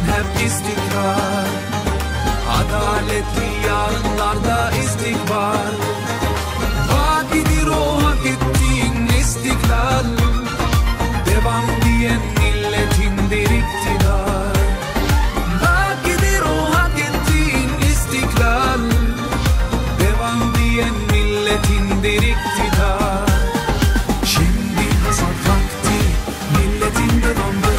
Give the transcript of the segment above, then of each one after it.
Sen hep istikrar Adaletli yarınlarda istikbal. Bakidir o hak ettiğin istiklal Devam diyen milletindir iktidar. Bakidir o hak ettiğin istiklal Devam diyen milletindir iktidar. Şimdi hasat vakti milletinde dondu.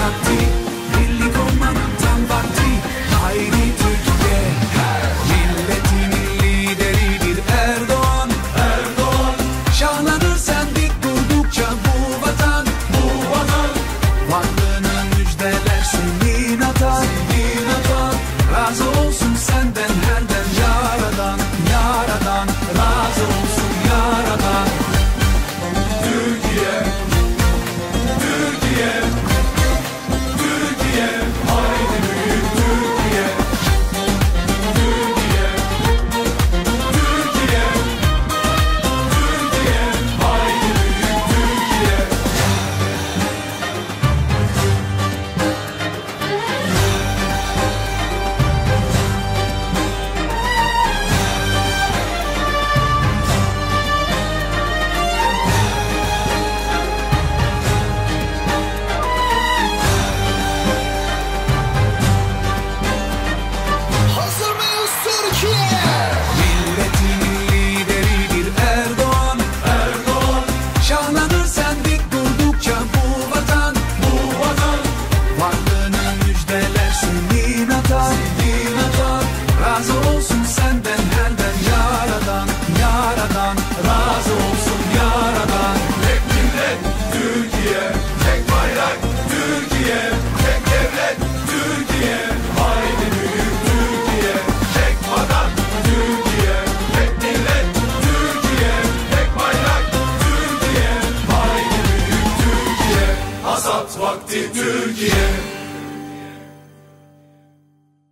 vakti Türkiye.